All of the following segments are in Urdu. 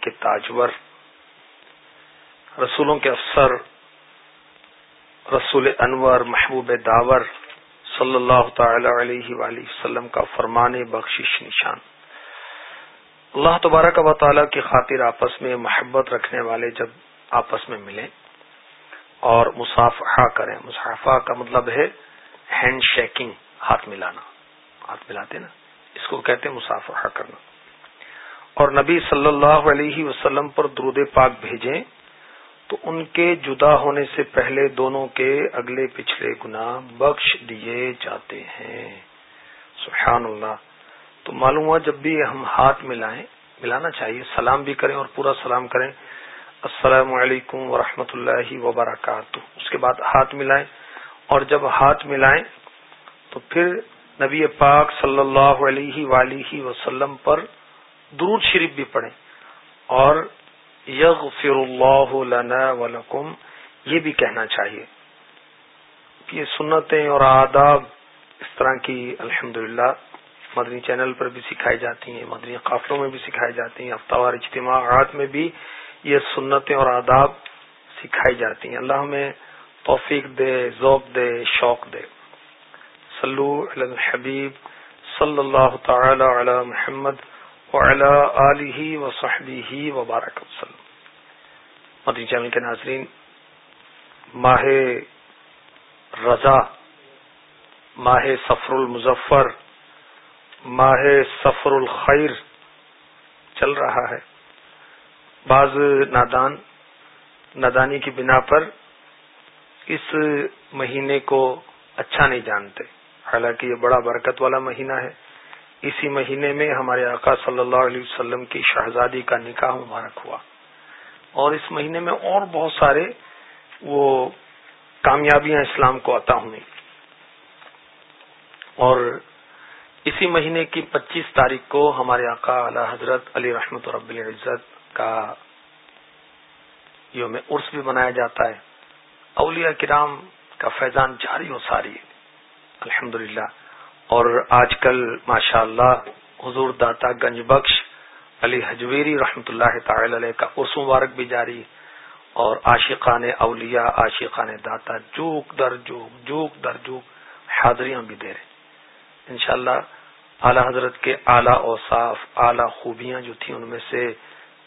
کے تاجور، رسولوں کے افسر، رسول انور، محبوب داور صلی اللہ تعالی علیہ وآلہ وسلم کا فرمان بخشش نشان۔ اللہ تبارک و تعالیٰ کی خاطر آپس میں محبت رکھنے والے جب آپس میں ملیں اور مسافہ کریں مسافہ کا مطلب ہے ہینڈ شیکنگ، ہاتھ ملانا۔ ہاتھ ملاتے نا؟ اس کو کہتے ہیں مسافہ کرنا۔ اور نبی صلی اللہ علیہ وسلم پر درود پاک بھیجیں تو ان کے جدا ہونے سے پہلے دونوں کے اگلے پچھلے گنا بخش دیے جاتے ہیں۔ سبحان اللہ۔ تو معلوم ہوا جب بھی ہم ہاتھ ملائیں، ملانا چاہیے، سلام بھی کریں اور پورا سلام کریں۔ السلام علیکم ورحمۃ اللہ وبرکاتہ۔ اس کے بعد ہاتھ ملائیں اور جب ہاتھ ملائیں تو پھر نبی پاک صلی اللہ علیہ ولیہ وسلم پر درود شریف بھی پڑھیں۔ اور یغفر اللہ لنا ولکم یہ بھی کہنا چاہیے کہ یہ سنتیں اور آداب اس طرح کی الحمدللہ مدنی چینل پر بھی سکھائی جاتی ہیں، مدنی قافلوں میں بھی سکھائی جاتی ہیں ہفتہ اجتماعات میں بھی یہ سنتیں اور آداب سکھائی جاتی ہیں۔ اللہ ہمیں توفیق دے، ذوق دے، شوق دے۔ صلو علی الحبیب صلی اللہ تعالی علی محمد وعلی آلہ وصحبہ وبارک وسلم۔ مدنی چینل کے ناظرین، ماہ رضا، ماہ سفر المظفر، ماہ سفر الخیر چل رہا ہے۔ بعض نادان، نادانی کی بنا پر اس مہینے کو اچھا نہیں جانتے، حالانکہ یہ بڑا برکت والا مہینہ ہے۔ اسی مہینے میں ہمارے آقا صلی اللہ علیہ وسلم کی شہزادی کا نکاح مبارک ہوا۔ اور اس مہینے میں اور بہت سارے وہ کامیابیاں اسلام کو عطا ہوئی اور اسی مہینے کی پچیس تاریخ کو ہمارے آقا اعلی حضرت علی رحمت رب العزت کا یوم عرس بھی منایا جاتا ہے۔ اولیاء کرام کا فیضان جاری و ساری۔ الحمد اور آج کل ماشاء اللہ حضور داتا گنج بخش علی حجویری رحمت اللہ تعالی علیہ کا عرس مبارک بھی جاری اور عاشقان اولیاء، عاشقان داتا جوک در جوک جوک در جوک حاضریاں بھی دے رہے انشاءاللہ اعلی حضرت کے اعلی اوصاف، اعلی خوبیاں جو تھیں ان میں سے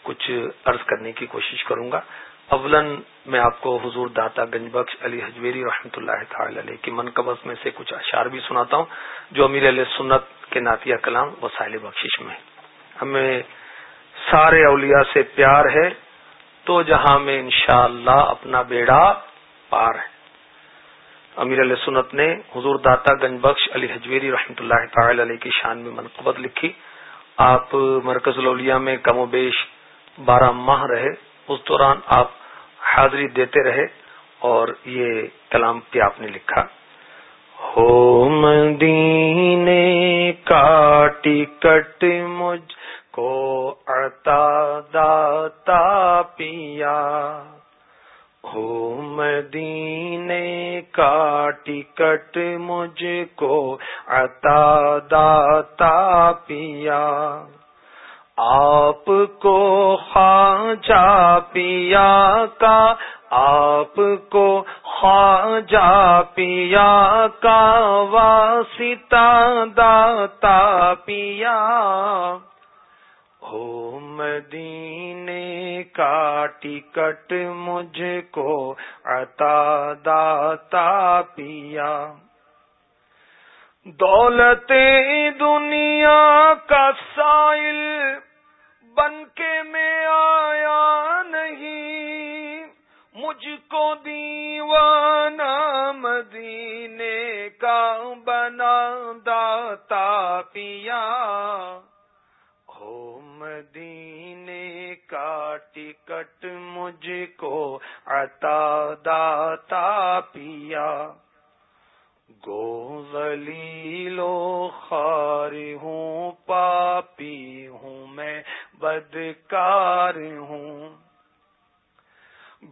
کچھ عرض کرنے کی کوشش کروں گا۔ اولن میں آپ کو حضور داتا گنج بخش علی حجویری رحمۃ اللہ تعالی علیہ کی منقبت میں سے کچھ اشعار بھی سناتا ہوں، جو امیر علیہ سنت کے نعتیہ کلام وسائل بخشش میں ہمیں سارے اولیاء سے پیار ہے، تو جہاں میں انشاءاللہ اپنا بیڑا پار ہے۔ امیر علیہ سنت نے حضور داتا گنج بخش علی حجویری رحمۃ اللہ تعالی علیہ کی شان میں منقبت لکھی۔ آپ مرکز الاولیاء میں کم و بیش بارہ ماہ رہے۔ اس دوران آپ حاضری دیتے رہے اور یہ کلام بھی آپ نے لکھا۔ ہو مدینے کا ٹکٹ مجھ کو عطا داتا پیا۔ ہو مدینے کا ٹکٹ مجھ کو عطا داتا پیا۔ آپ کو خواجہ پیا کا، آپ کو خواجہ پیا کا، واسطہ داتا پیا۔ ہو مدینے کا ٹکٹ مجھ کو عطا داتا پیا۔ دولت دنیا کا سائل بن کے میں آیا نہیں، مجھ کو دیوانہ مدینے کا بنا داتا پیا۔ ہو مدینے کا ٹکٹ مجھ کو عطا داتا پیا۔ گو لو خار ہوں، پاپی ہوں میں بدکار ہوں۔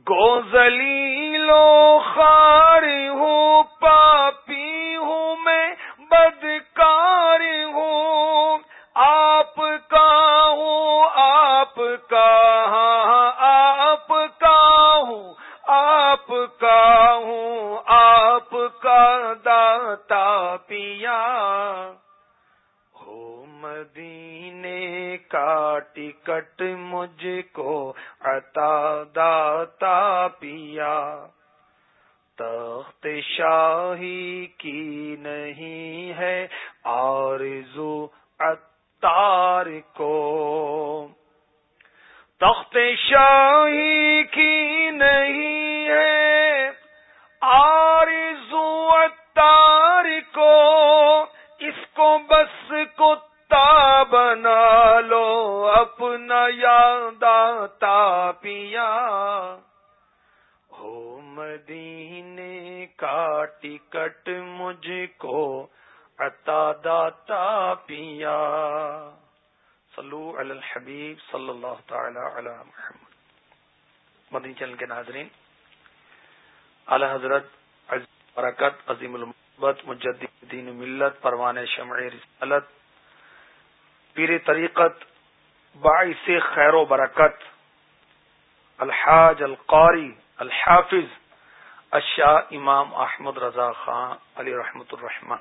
گوزلی لو خار ہوں پاپی ہوں میں بدکار ہوں۔ تخت کی نہیں ہے آرزو اتار کو۔ تخت شاہی کی نہیں ہے آرزو اتار کو۔ اس کو بس کتا بنا لو اپنا یاد آتا پیا۔ مدینے کا ٹکٹ مجھ کو عطا داتا پیا صلو علی الحبیب صلی اللہ تعالی علی محمد مدنی چل کے ناظرین اعلی حضرت برکت عظیم المحبت مجد دین ملت پروان شمع رسالت پیر طریقت باعث خیر و برکت الحاج القاری الحافظ اشاہ امام احمد رضا خان علی رحمت الرحمان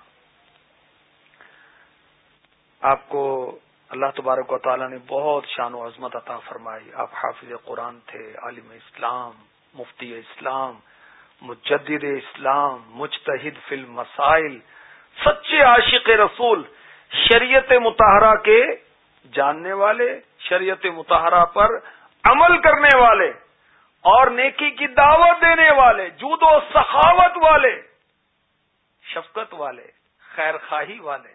آپ کو اللہ تبارک و تعالیٰ نے بہت شان و عظمت عطا فرمائی۔ آپ حافظ قرآن تھے، عالم اسلام، مفتی اسلام، مجدد اسلام، مجتہد فی المسائل، سچے عاشق رسول، شریعت متحرہ کے جاننے والے، شریعت متحرہ پر عمل کرنے والے۔ اور نیکی کی دعوت دینے والے، جود و سخاوت والے، شفقت والے، خیر خواہی والے،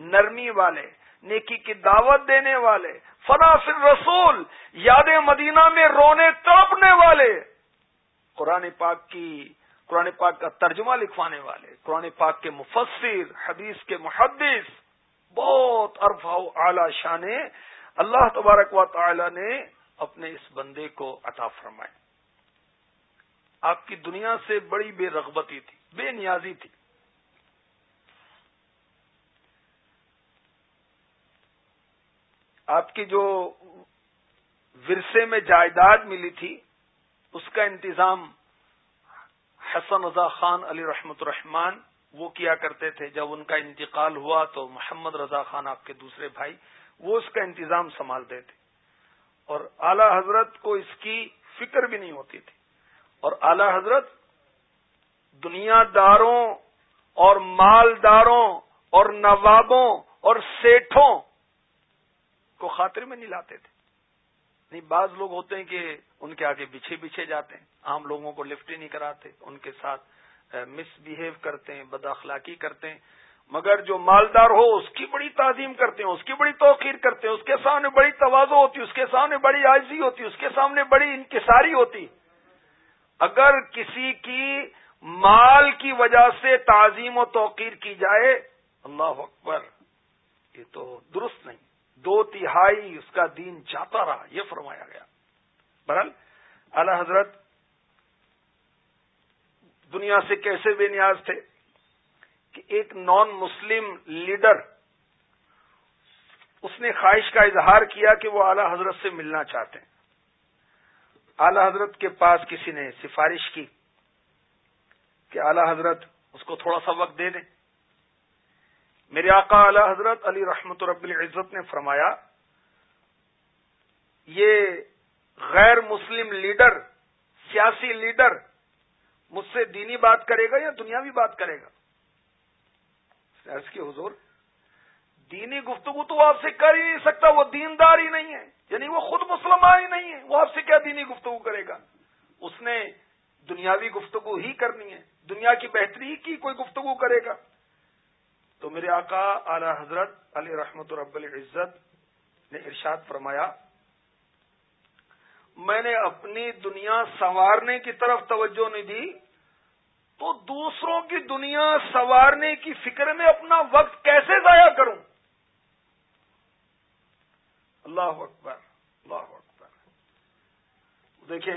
نرمی والے، نیکی کی دعوت دینے والے فنافر رسول یاد مدینہ میں رونے تڑپنے والے، قرآن پاک کی، قرآن پاک کا ترجمہ لکھوانے والے، قرآن پاک کے مفسر، حدیث کے محدث، بہت ارفا اعلی شان اللہ تبارک و تعالی نے اپنے اس بندے کو عطا فرمائے۔ آپ کی دنیا سے بڑی بے رغبتی تھی، بے نیازی تھی۔ آپ کی جو ورثے میں جائیداد ملی تھی، اس کا انتظام حسن رضا خان علی رحمت الرحمان وہ کیا کرتے تھے۔ جب ان کا انتقال ہوا تو محمد رضا خان آپ کے دوسرے بھائی، وہ اس کا انتظام سنبھالتے تھے اور اعلی حضرت کو اس کی فکر بھی نہیں ہوتی تھی۔ اور اعلی حضرت دنیا داروں اور مالداروں اور نوابوں اور سیٹھوں کو خاطر میں نہیں لاتے تھے۔ نہیں، بعض لوگ ہوتے ہیں کہ ان کے آگے پیچھے پیچھے جاتے ہیں، عام لوگوں کو لفٹ ہی نہیں کراتے، ان کے ساتھ مس بہیو کرتے ہیں، بد اخلاقی کرتے ہیں۔ مگر جو مالدار ہو، اس کی بڑی تعظیم کرتے ہیں، اس کی بڑی توقیر کرتے ہیں، اس کے سامنے بڑی توازو ہوتی، اس کے سامنے بڑی عاجزی ہوتی، اس کے سامنے بڑی انکساری ہوتی۔ اگر کسی کی مال کی وجہ سے تعظیم و توقیر کی جائے، اللہ اکبر، یہ تو درست نہیں۔ دو تہائی اس کا دین جاتا رہا، یہ فرمایا گیا۔ برحال اعلی حضرت دنیا سے کیسے بے نیاز تھے؟ کہ ایک نان مسلم لیڈر اس نے خواہش کا اظہار کیا کہ وہ اعلی حضرت سے ملنا چاہتے ہیں۔ اعلی حضرت کے پاس کسی نے سفارش کی کہ اعلی حضرت اس کو تھوڑا سا وقت دے دیں۔ میرے آقا اعلی حضرت علی رحمت رب العزت نے فرمایا، یہ غیر مسلم لیڈر، سیاسی لیڈر مجھ سے دینی بات کرے گا یا دنیاوی بات کرے گا؟ عرض کی حضور، دینی گفتگو تو آپ سے کر ہی نہیں سکتا، وہ دیندار ہی نہیں ہے یعنی وہ خود مسلمان ہی نہیں ہے، وہ آپ سے کیا دینی گفتگو کرے گا؟ اس نے دنیاوی گفتگو ہی کرنی ہے، دنیا کی بہتری کی کوئی گفتگو کرے گا؟ تو میرے آقا اعلی حضرت علی رحمت رب العزت نے ارشاد فرمایا، میں نے اپنی دنیا سنوارنے کی طرف توجہ نہیں دی تو دوسروں کی دنیا سنوارنے کی فکر میں اپنا وقت کیسے ضائع کروں؟ اللہ اکبر اللہ اکبر۔ دیکھیں،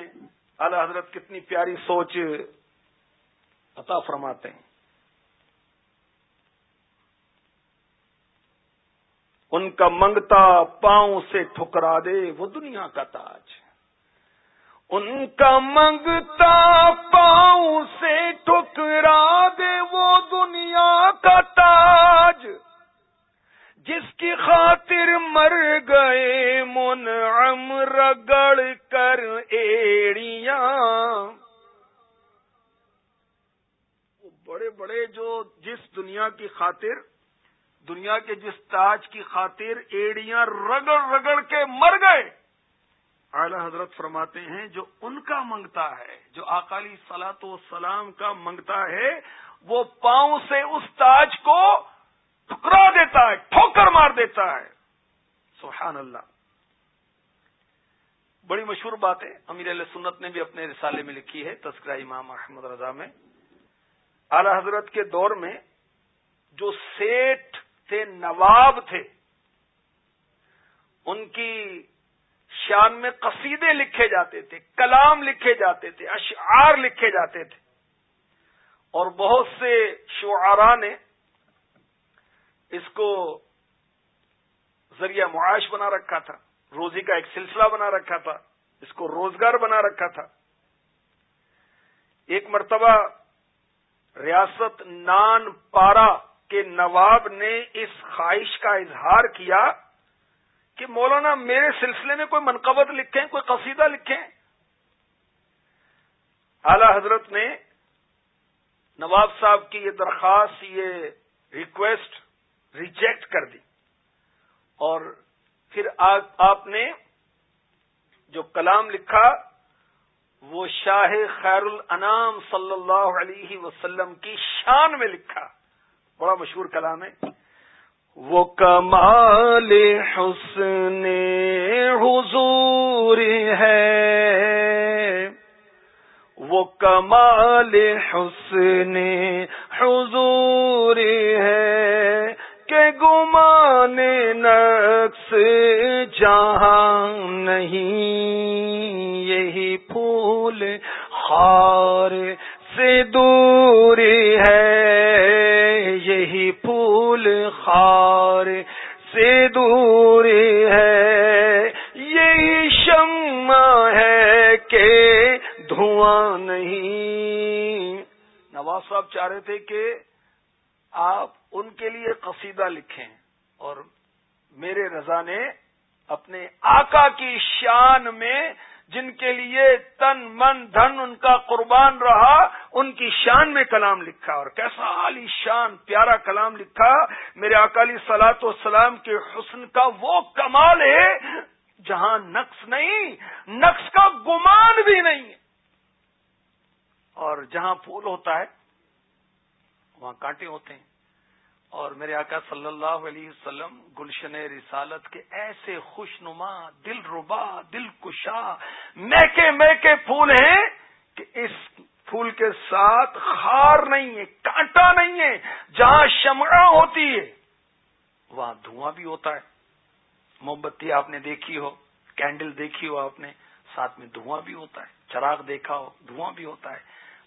اعلی حضرت کتنی پیاری سوچ عطا فرماتے ہیں۔ ان کا منگتا پاؤں سے ٹھکرا دے، وہ دنیا کا تاج ان کا منگتا پاؤں سے ٹھکرا دے وہ دنیا کا تاج۔ جس کی خاطر مر گئے من رگڑ کر ایڑیاں۔ بڑے بڑے جو جس دنیا کی خاطر، دنیا کے جس تاج کی خاطر ایڑیاں رگڑ رگڑ کے مر گئے۔ اعلی حضرت فرماتے ہیں، جو ان کا منگتا ہے، جو اکالی سلاط و سلام کا منگتا ہے، وہ پاؤں سے اس تاج کو ٹکرا دیتا ہے، ٹھوکر مار دیتا ہے۔ سبحان اللہ۔ بڑی مشہور بات ہے، امیر علیہ سنت نے بھی اپنے رسالے میں لکھی ہے، تذکرہ امام احمد رضا میں۔ اعلی حضرت کے دور میں جو سیٹ تھے، نواب تھے، ان کی شان میں قصیدے لکھے جاتے تھے، کلام لکھے جاتے تھے، اشعار لکھے جاتے تھے۔ اور بہت سے شعرا نے اس کو ذریعہ معاش بنا رکھا تھا، روزی کا ایک سلسلہ بنا رکھا تھا، اس کو روزگار بنا رکھا تھا۔ ایک مرتبہ ریاست نان پارا کے نواب نے اس خواہش کا اظہار کیا۔ کہ مولانا میرے سلسلے میں کوئی منقبت لکھیں، کوئی قصیدہ لکھیں۔ اعلی حضرت نے نواب صاحب کی یہ درخواست، یہ ریکویسٹ ریجیکٹ کر دی۔ اور پھر آپ نے جو کلام لکھا، وہ شاہ خیر الانام صلی اللہ علیہ وسلم کی شان میں لکھا۔ بڑا مشہور کلام ہے۔ وہ کمال حسن حضور ہے۔ وہ کمال حسن حضور ہے کہ گمان نقص جہاں نہیں، یہی پھول خار سے دور ہے، یہی پھول خار سے دور ہے۔ یہی شمع ہے کہ دھواں نہیں۔ نواز صاحب چاہ رہے تھے کہ آپ ان کے لیے قصیدہ لکھیں اور میرے رضا نے اپنے آقا کی شان میں جن کے لیے تن من دھن ان کا قربان رہا، ان کی شان میں کلام لکھا اور کیسا عالی شان، پیارا کلام لکھا۔ میرے اکالی سلاط و سلام کے حسن کا وہ کمال ہے جہاں نقص نہیں، نقص کا گمان بھی نہیں اور جہاں پھول ہوتا ہے، وہاں کانٹے ہوتے ہیں۔ اور میرے آقا صلی اللہ علیہ وسلم گلشن رسالت کے ایسے خوش نما دل ربا، دل کشا، میکے میکے پھول ہیں کہ اس پھول کے ساتھ خار نہیں ہے، کانٹا نہیں ہے، جہاں شمع ہوتی ہے، وہاں دھواں بھی ہوتا ہے۔ موم بتی آپ نے دیکھی ہو، کینڈل دیکھی ہو آپ نے، ساتھ میں دھواں بھی ہوتا ہے، چراغ دیکھا ہو، دھواں بھی ہوتا ہے۔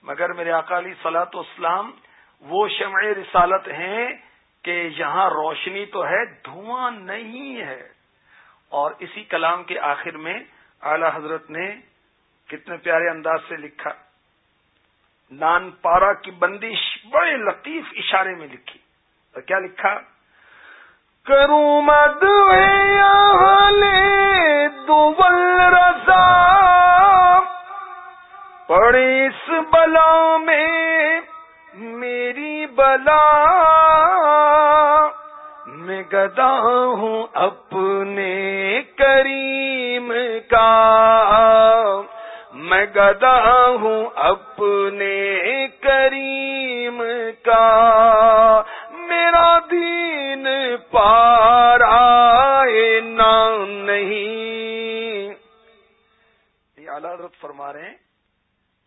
مگر میرے اکالی سلاط اسلام وہ شمع رسالت ہیں کہ یہاں روشنی تو ہے، دھواں نہیں ہے۔ اور اسی کلام کے آخر میں اعلی حضرت نے کتنے پیارے انداز سے لکھا، نان پارا کی بندش بڑے لطیف اشارے میں لکھی۔ اور کیا لکھا؟ کروں مد رضا۔ پڑے اس بلا میں میری بلا۔ میں گدا ہوں اپنے کریم کا میں گدا ہوں اپنے کریم کا میرا دین پارا نام نہیں۔ یہ حضرت فرما رہے ہیں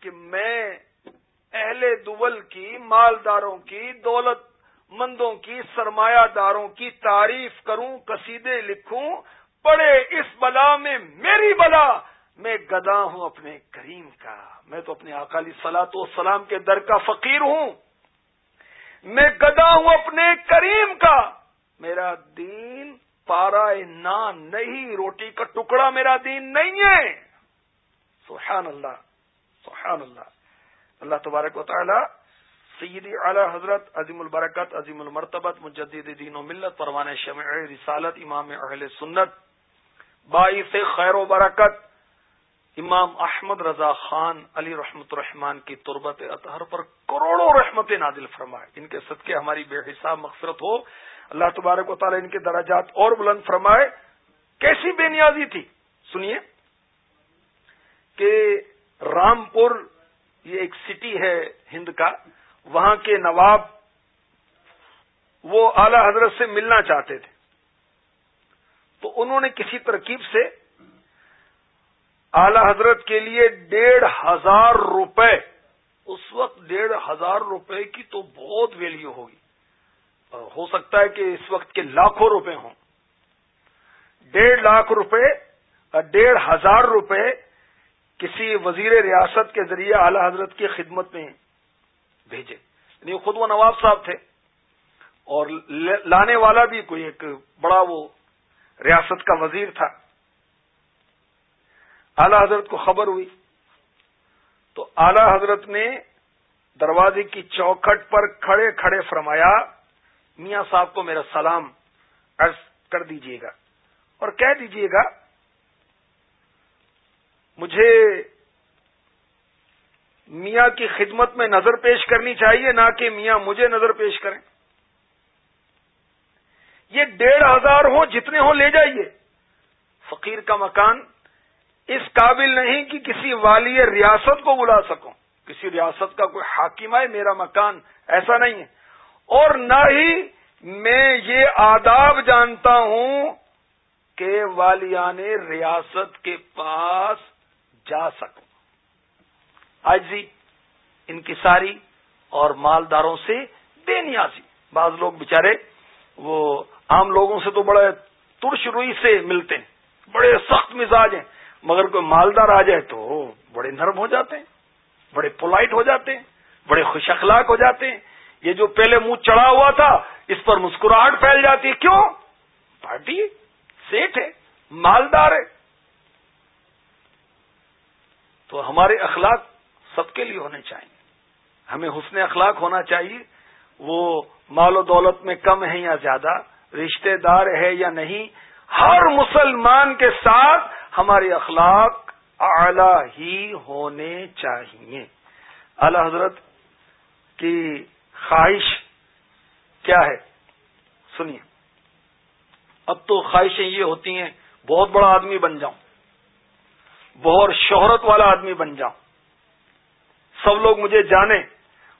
کہ میں اہل دول کی، مالداروں کی، دولت مندوں کی، سرمایہ داروں کی تعریف کروں، قصیدے لکھوں پڑے اس بلا میں میری بلا، میں گدا ہوں اپنے کریم کا۔ میں تو اپنے اکالی سلاط و سلام کے در کا فقیر ہوں۔ میں گدا ہوں اپنے کریم کا۔ میرا دین پارا نان نہیں، روٹی کا ٹکڑا میرا دین نہیں ہے۔ سبحان اللہ سبحان اللہ۔ اللہ تبارک و تعالی سیدی اعلی حضرت، عظیم البرکت، عظیم المرتبت، مجدد دین و ملت، پروان شمع رسالت، امام اہل سنت، باعث خیر و برکت، امام احمد رضا خان علی رحمت الرحمان کی تربت اطہر پر کروڑوں رحمت نادل فرمائے۔ ان کے صدقے ہماری بے حساب مغفرت ہو۔ اللہ تبارک و تعالی ان کے دراجات اور بلند فرمائے۔ کیسی بے نیازی تھی۔ سنیے کہ رامپور یہ ایک سٹی ہے ہند کا۔ وہاں کے نواب وہ اعلی حضرت سے ملنا چاہتے تھے۔ تو انہوں نے کسی ترکیب سے اعلی حضرت کے لیے ڈیڑھ ہزار روپے، اس وقت ڈیڑھ ہزار روپے کی تو بہت ویلیو ہوگی۔ ہو سکتا ہے کہ اس وقت کے لاکھوں روپے ہوں۔ ڈیڑھ لاکھ روپے، ڈیڑھ ہزار روپے کسی وزیر ریاست کے ذریعے اعلی حضرت کی خدمت میں بھیجے۔ یعنی خود وہ نواب صاحب تھے۔ اور لانے والا بھی کوئی ایک بڑا وہ ریاست کا وزیر تھا۔ اعلی حضرت کو خبر ہوئی۔ تو اعلی حضرت نے دروازے کی چوکھٹ پر کھڑے کھڑے فرمایا، میاں صاحب کو میرا سلام عرض کر دیجیے گا۔ اور کہہ دیجیے گا، مجھے میاں کی خدمت میں نظر پیش کرنی چاہیے، نہ کہ میاں مجھے نظر پیش کریں۔ یہ ڈیڑھ ہزار ہو جتنے ہوں لے جائیے۔ فقیر کا مکان اس قابل نہیں کہ کسی والی ریاست کو بلا سکوں۔ کسی ریاست کا کوئی حاکم ہے، میرا مکان ایسا نہیں ہے۔ اور نہ ہی میں یہ آداب جانتا ہوں کہ والیان ریاست کے پاس جا سکوں۔ آجزی انکساری اور مالداروں سے بے نیازی۔ بعض لوگ بےچارے وہ عام لوگوں سے تو بڑے ترش روئی سے ملتے ہیں، بڑے سخت مزاج ہیں، مگر کوئی مالدار آ جائے تو بڑے نرم ہو جاتے ہیں، بڑے پولائٹ ہو جاتے ہیں، بڑے خوش اخلاق ہو جاتے ہیں۔ یہ جو پہلے منہ چڑھا ہوا تھا، اس پر مسکراہٹ پھیل جاتی ہے۔ کیوں؟ پارٹی سیٹ ہے، مالدار ہے۔ تو ہمارے اخلاق سب کے لیے ہونے چاہیے۔ ہمیں حسن اخلاق ہونا چاہیے۔ وہ مال و دولت میں کم ہے یا زیادہ، رشتہ دار ہے یا نہیں، ہر مسلمان کے ساتھ ہمارے اخلاق اعلی ہی ہونے چاہیے۔ اعلی حضرت کی خواہش کیا ہے؟ سنیے۔ اب تو خواہشیں یہ ہوتی ہیں، بہت بڑا آدمی بن جاؤں۔ بہت شہرت والا آدمی بن جاؤں۔ سب لوگ مجھے جانیں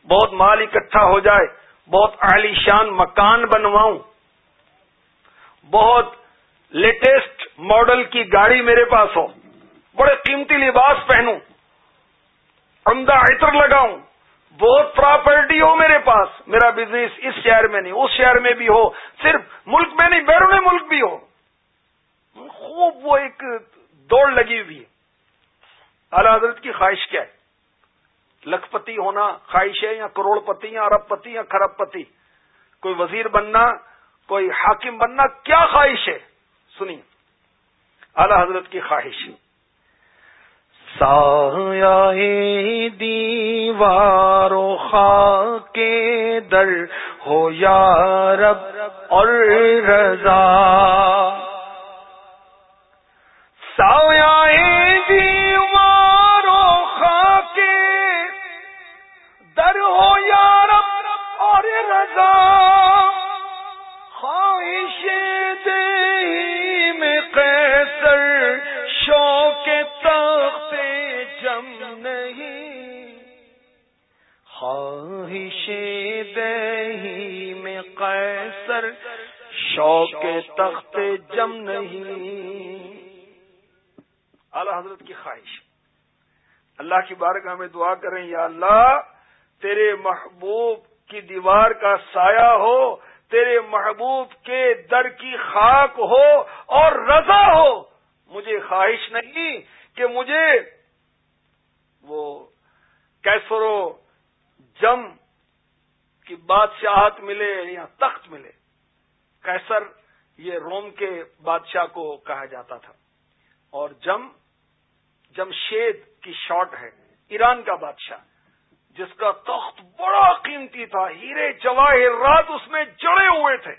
بہت مال اکٹھا ہو جائے، بہت عالی شان مکان بنواؤں۔ بہت لیٹسٹ ماڈل کی گاڑی میرے پاس ہو۔ بڑے قیمتی لباس پہنوں۔ عمدہ عطر لگاؤں۔ بہت پراپرٹی ہو میرے پاس۔ میرا بزنس اس شہر میں نہیں، اس شہر میں بھی ہو۔ صرف ملک میں نہیں، بیرون ملک بھی ہو۔ خوب وہ ایک دوڑ لگی ہوئی ہے۔ اعلی حضرت کی خواہش کیا ہے؟ لکھ پتی ہونا خواہش ہے یا کروڑ پتی یا ارب پتی یا خرب پتی کوئی وزیر بننا، کوئی حاکم بننا، کیا خواہش ہے؟ سنیے۔ اعلی حضرت کی خواہش۔ سایہ دیوارو خا کے در ہو یا رب، اور رضا۔ سایہ اللہ کی بارگاہ میں دعا کریں، یا اللہ، تیرے محبوب کی دیوار کا سایہ ہو، تیرے محبوب کے در کی خاک ہو اور رضا ہو۔ مجھے خواہش نہیں کہ مجھے وہ کیسرو جم کی بادشاہت ملے یا تخت ملے۔ کیسر یہ روم کے بادشاہ کو کہا جاتا تھا۔ اور جم جمشید کی شارٹ ہے، ایران کا بادشاہ، جس کا تخت بڑا قیمتی تھا، ہیرے جواہر رات اس میں جڑے ہوئے تھے۔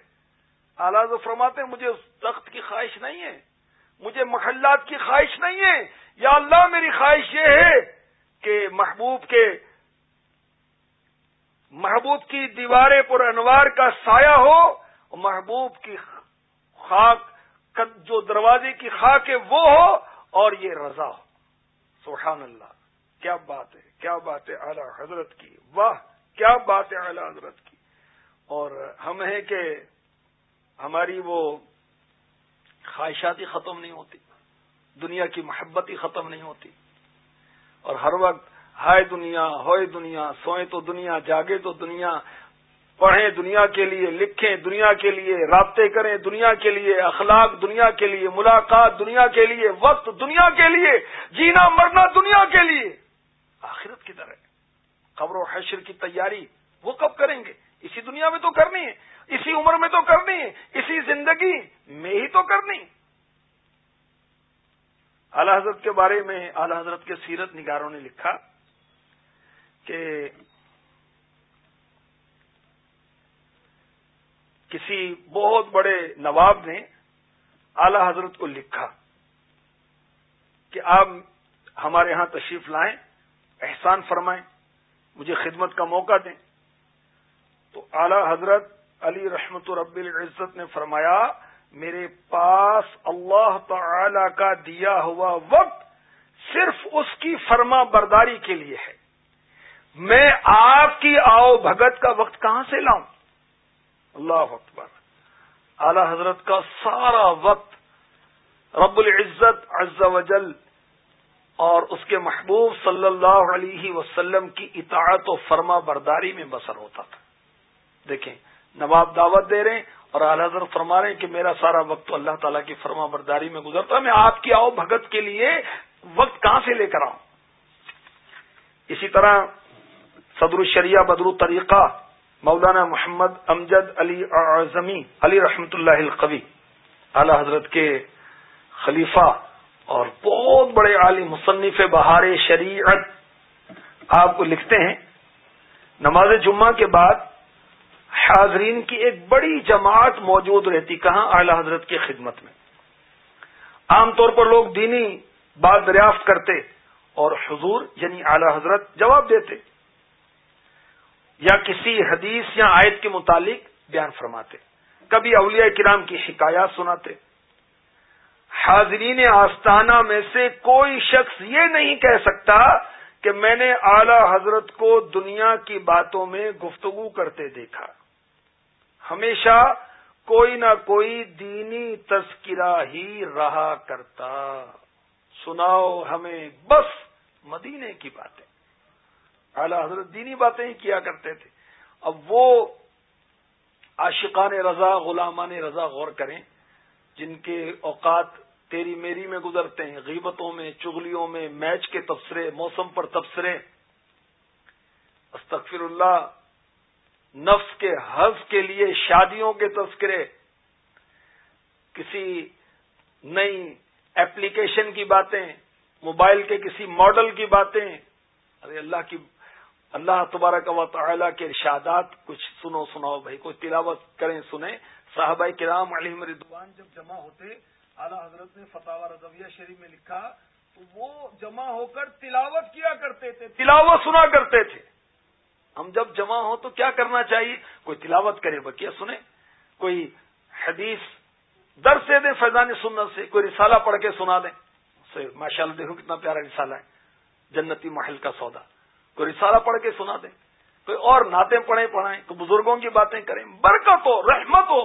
آلاز فرماتے مجھے اس تخت کی خواہش نہیں ہے، مجھے محلات کی خواہش نہیں ہے۔ یا اللہ، میری خواہش یہ ہے کہ محبوب کے محبوب کی دیواریں پر انوار کا سایہ ہو محبوب کی خاک، جو دروازے کی خاک ہے، وہ ہو، اور یہ رضا ہو۔ سبحان اللہ، کیا بات ہے، کیا بات ہے اعلی حضرت کی، واہ، کیا بات ہے اعلی حضرت کی۔ اور ہم ہیں کہ ہماری وہ خواہشات ہی ختم نہیں ہوتی، دنیا کی محبت ہی ختم نہیں ہوتی۔ اور ہر وقت ہائے دنیا، ہوئے دنیا سوئیں تو دنیا، جاگے تو دنیا پڑھیں دنیا کے لیے، لکھیں دنیا کے لیے، رابطے کریں دنیا کے لیے، اخلاق دنیا کے لیے، ملاقات دنیا کے لیے، وقت دنیا کے لیے، جینا مرنا دنیا کے لیے۔ آخرت کی طرح خبر و حشر کی تیاری وہ کب کریں گے؟ اسی دنیا میں تو کرنی ہے، اسی عمر میں تو کرنی ہے، اسی زندگی میں ہی تو کرنی اعلی حضرت کے بارے میں اعلی حضرت کے سیرت نگاروں نے لکھا کہ کسی بہت بڑے نواب نے اعلی حضرت کو لکھا کہ آپ ہمارے ہاں تشریف لائیں، احسان فرمائیں، مجھے خدمت کا موقع دیں۔ تو اعلی حضرت علی رحمت رب العزت نے فرمایا، میرے پاس اللہ تعالی کا دیا ہوا وقت صرف اس کی فرما برداری کے لیے ہے۔ میں آپ کی آؤ بھگت کا وقت کہاں سے لاؤں؟ اللہ اکبر۔ اعلی حضرت کا سارا وقت رب العزت عز و جل اور اس کے محبوب صلی اللہ علیہ وسلم کی اطاعت و فرما برداری میں بسر ہوتا تھا۔ دیکھیں، نواب دعوت دے رہے ہیں اور اعلی حضرت فرما رہے ہیں کہ میرا سارا وقت تو اللہ تعالیٰ کی فرما برداری میں گزرتا میں آپ کی آؤ بھگت کے لیے وقت کہاں سے لے کر آؤں؟ اسی طرح صدر الشریعہ بدر الطریقہ مولانا محمد امجد علی اعظمی، علی رحمت اللہ القوی، اعلی حضرت کے خلیفہ اور بہت بڑے عالی مصنف بہار شریعت، آپ کو لکھتے ہیں، نماز جمعہ کے بعد حاضرین کی ایک بڑی جماعت موجود رہتی، کہاں؟ اعلی حضرت کی خدمت میں۔ عام طور پر لوگ دینی بات دریافت کرتے اور حضور یعنی اعلی حضرت، جواب دیتے۔ یا کسی حدیث یا آیت کے متعلق بیان فرماتے۔ کبھی اولیاء کرام کی شکایات سناتے۔ حاضرین آستانہ میں سے کوئی شخص یہ نہیں کہہ سکتا کہ میں نے اعلی حضرت کو دنیا کی باتوں میں گفتگو کرتے دیکھا۔ ہمیشہ کوئی نہ کوئی دینی تذکرہ ہی رہا کرتا۔ سناؤ ہمیں بس مدینے کی باتیں۔ اعلی حضرت دینی باتیں ہی کیا کرتے تھے۔ اب وہ عاشقان رضا، غلامان رضا غور کریں، جن کے اوقات تیری میری میں گزرتے ہیں، غیبتوں میں چگلیوں میں، میچ کے تبصرے، موسم پر تبصرے۔ استغفر اللہ، نفس کے حز کے لیے، شادیوں کے تذکرے۔ کسی نئی ایپلیکیشن کی باتیں، موبائل کے کسی ماڈل کی باتیں۔ ارے اللہ کی اللہ تبارک و تعالیٰ کے ارشادات کچھ سنو سناؤ بھائی کوئی تلاوت کریں، سنیں۔ صحابہ کرام علی مردوان جب جمع ہوتے، اعلیٰ حضرت نے فتح رضویہ شریف میں لکھا، تو وہ جمع ہو کر تلاوت کیا کرتے تھے، تلاوت سنا کرتے تھے۔ ہم جب جمع ہو تو کیا کرنا چاہیے؟ کوئی تلاوت کرے بکیا سنیں۔ کوئی حدیث در سے دیں فیضان سنت سے کوئی رسالہ پڑھ کے سنا دیں۔ ماشاء اللہ دیکھو کتنا پیارا رسالہ ہے، جنتی محل کا سودا۔ کوئی رسالہ پڑھ کے سنا دیں، کوئی اور نعتیں پڑھیں، پڑھائیں، کوئی بزرگوں کی باتیں کریں، برکت ہو، رحمت ہو۔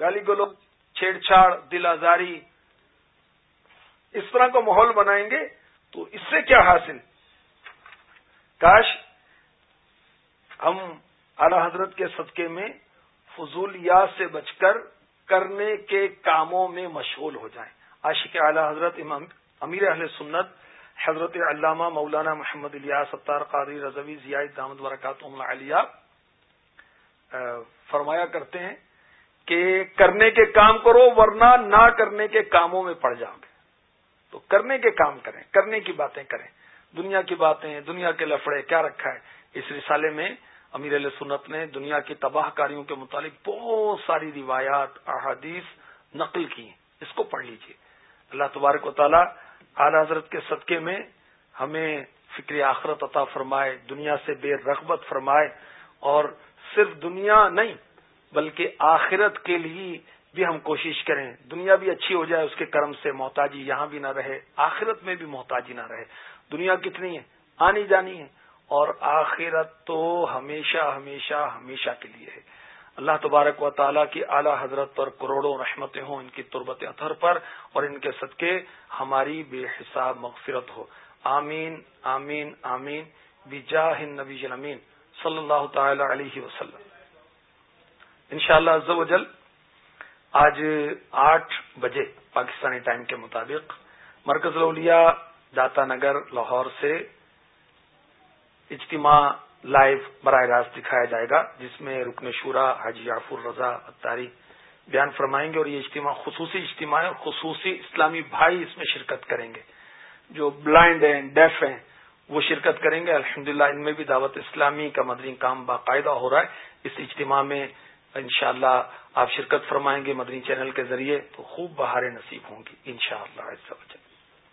گالی گلو چھیڑ چھاڑ دل آزاری اس طرح کا ماحول بنائیں گے تو اس سے کیا حاصل؟ کاش ہم اعلی حضرت کے صدقے میں فضولیات سے بچ کر کرنے کے کاموں میں مشغول ہو جائیں۔ عاشق اعلی حضرت امام امیر اہل سنت حضرت علامہ مولانا محمد الیاس ستار قادری رضوی ضیاء دامد ورکات علیہ فرمایا کرتے ہیں کہ کرنے کے کام کرو ورنہ نہ کرنے کے کاموں میں پڑ جاؤ گے۔ تو کرنے کے کام کریں، کرنے کی باتیں کریں۔ دنیا کی باتیں، دنیا کے لفڑے، کیا رکھا ہے؟ اس رسالے میں امیر علیہ سنت نے دنیا کی تباہ کاریوں کے متعلق بہت ساری روایات، احادیث نقل کی ہیں۔ اس کو پڑھ لیجیے اللہ تبارک و تعالی اعلی حضرت کے صدقے میں ہمیں فکر آخرت عطا فرمائے، دنیا سے بے رغبت فرمائے اور صرف دنیا نہیں، بلکہ آخرت کے لیے بھی ہم کوشش کریں۔ دنیا بھی اچھی ہو جائے، اس کے کرم سے محتاجی یہاں بھی نہ رہے، آخرت میں بھی محتاجی نہ رہے۔ دنیا کتنی ہے، آنی جانی ہے اور آخرت تو ہمیشہ ہمیشہ ہمیشہ کے لیے ہے۔ اللہ تبارک و تعالیٰ کی اعلی حضرت پر کروڑوں رحمتیں ہوں، ان کی تربت اطہر پر اور ان کے صدقے ہماری بے حساب مغفرت ہو۔ آمین آمین آمین۔ بجاہ نبی امین صلی اللہ تعالی علیہ وسلم۔ انشاءاللہ شاء اللہ آج آٹھ بجے پاکستانی ٹائم کے مطابق مرکز الاولیاء داتا نگر لاہور سے اجتماع لائیو براہ راست دکھایا جائے گا، جس میں رکن شورا حاجی یافر رضا اتاری بیان فرمائیں گے اور یہ اجتماع خصوصی اجتماع ہے اور خصوصی اسلامی بھائی اس میں شرکت کریں گے۔ جو بلائنڈ ہیں، ڈیف ہیں، وہ شرکت کریں گے۔ الحمدللہ ان میں بھی دعوت اسلامی کا مدنی کام باقاعدہ ہو رہا ہے۔ اس اجتماع میں انشاءاللہ آپ شرکت فرمائیں گے مدنی چینل کے ذریعے، تو خوب بہاریں نصیب ہوں گی، انشاءاللہ شاء اللہ